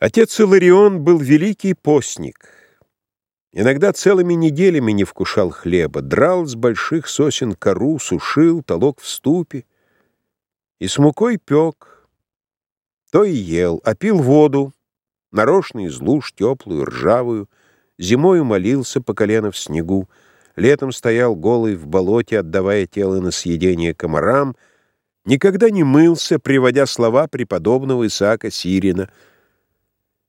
Отец Иларион был великий постник. Иногда целыми неделями не вкушал хлеба, драл с больших сосен кору, сушил, толок в ступе и с мукой пек. То и ел, а пил воду, нарочно из луж, теплую, ржавую, зимою молился по колено в снегу, летом стоял голый в болоте, отдавая тело на съедение комарам, никогда не мылся, приводя слова преподобного Исаака Сирина —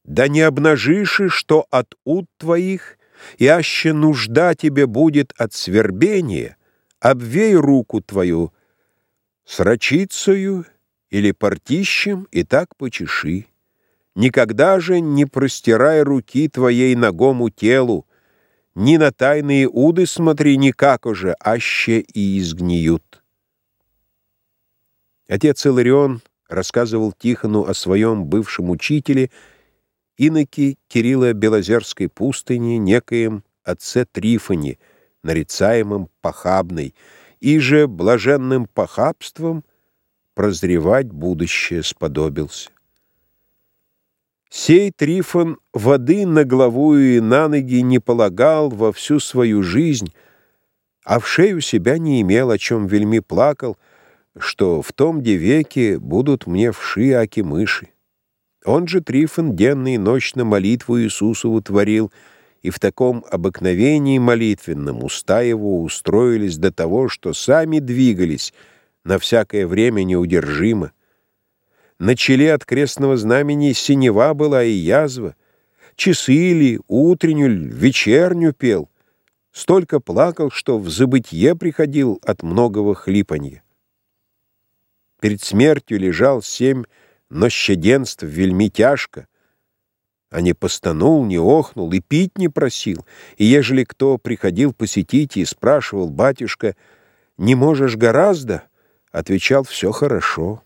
да не обнажишь, что от уд твоих, и аще нужда тебе будет от свербения, обвей руку твою с рачицею или портищем и так почеши. Никогда же не простирай руки твоей ногому телу, ни на тайные уды смотри никак уже, аще и изгниют. Отец Иларион рассказывал Тихону о своем бывшем учителе — иноки Кирилла Белозерской пустыни, некоем отце Трифоне, нарицаемым похабной, и же блаженным похабством прозревать будущее сподобился. Сей Трифон воды на главу и на ноги не полагал во всю свою жизнь, а в шею себя не имел, о чем вельми плакал, что в том де веке будут мне вши аки мыши. Он же Трифон денно и ночно молитву Иисусову творил, и в таком обыкновении молитвенном уста его устроились до того, что сами двигались на всякое время неудержимо. На челе от крестного знамени синева была и язва, часы ли, утреннюю, вечерню пел, столько плакал, что в забытье приходил от многого хлипанья. Перед смертью лежал семь но щеденств вельми тяжко, а не постанул, не охнул и пить не просил, и ежели кто приходил посетить и спрашивал, «Батюшка, не можешь гораздо?» отвечал, «Все хорошо».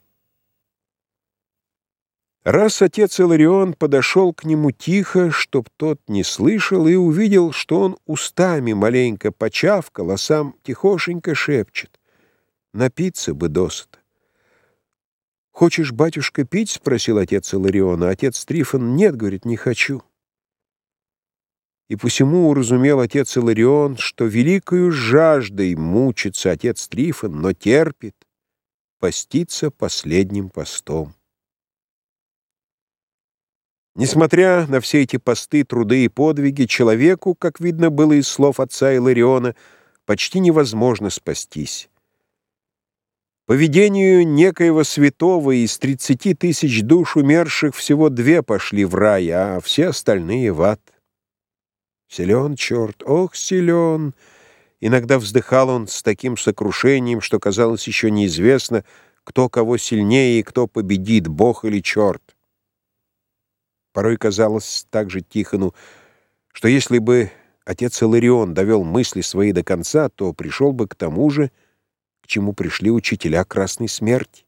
Раз отец Иларион подошел к нему тихо, чтоб тот не слышал, и увидел, что он устами маленько почавкал, а сам тихошенько шепчет, «Напиться бы досыта». «Хочешь, батюшка, пить?» — спросил отец Илариона. Отец Трифон «Нет», — говорит, — «не хочу». И посему уразумел отец Иларион, что великою жаждой мучится отец Трифон, но терпит, постится последним постом. Несмотря на все эти посты, труды и подвиги, человеку, как видно было из слов отца Илариона, почти невозможно спастись. По видению некоего святого из 30 тысяч душ умерших всего две пошли в рай, а все остальные в ад. Силен черт, ох, силен! Иногда вздыхал он с таким сокрушением, что казалось еще неизвестно, кто кого сильнее и кто победит, бог или черт. Порой казалось также Тихону, что если бы отец Иларион довел мысли свои до конца, то пришел бы к тому же, к чему пришли учителя Красной Смерти.